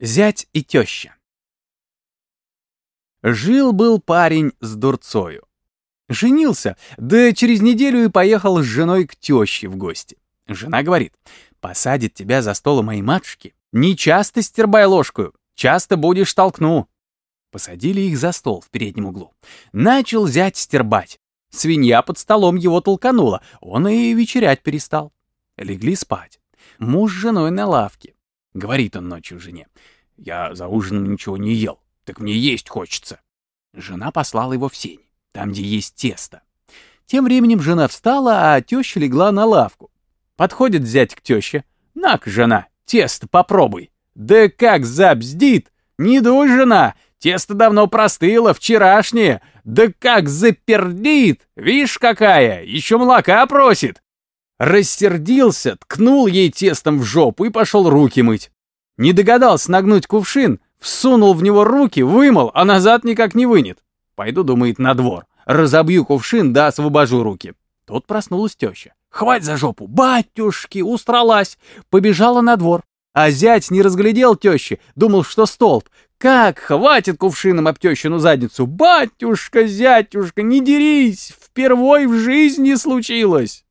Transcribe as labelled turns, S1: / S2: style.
S1: Зять и теща. Жил-был парень с дурцою. Женился, да через неделю и поехал с женой к теще в гости. Жена говорит, посадит тебя за стол у моей матушки, не часто стербай ложкою, часто будешь толкну. Посадили их за стол в переднем углу. Начал зять стербать. Свинья под столом его толканула, он и вечерять перестал. Легли спать. Муж с женой на лавке. Говорит он ночью жене. «Я за ужином ничего не ел, так мне есть хочется». Жена послала его в сень, там, где есть тесто. Тем временем жена встала, а теща легла на лавку. Подходит зять к теще. «На-ка, жена, тесто попробуй». «Да как забздит! Не дуй, жена, тесто давно простыло, вчерашнее. Да как запердит! Вишь какая, еще молока просит!» Рассердился, ткнул ей тестом в жопу и пошел руки мыть. Не догадался нагнуть кувшин, всунул в него руки, вымыл, а назад никак не вынет. Пойду, думает, на двор. Разобью кувшин, да освобожу руки. Тут проснулась теща. Хвать за жопу, батюшки, устралась. Побежала на двор. А зять не разглядел тещи, думал, что столб. Как хватит кувшином об тещину задницу. Батюшка, зятюшка, не дерись, впервой в жизни случилось.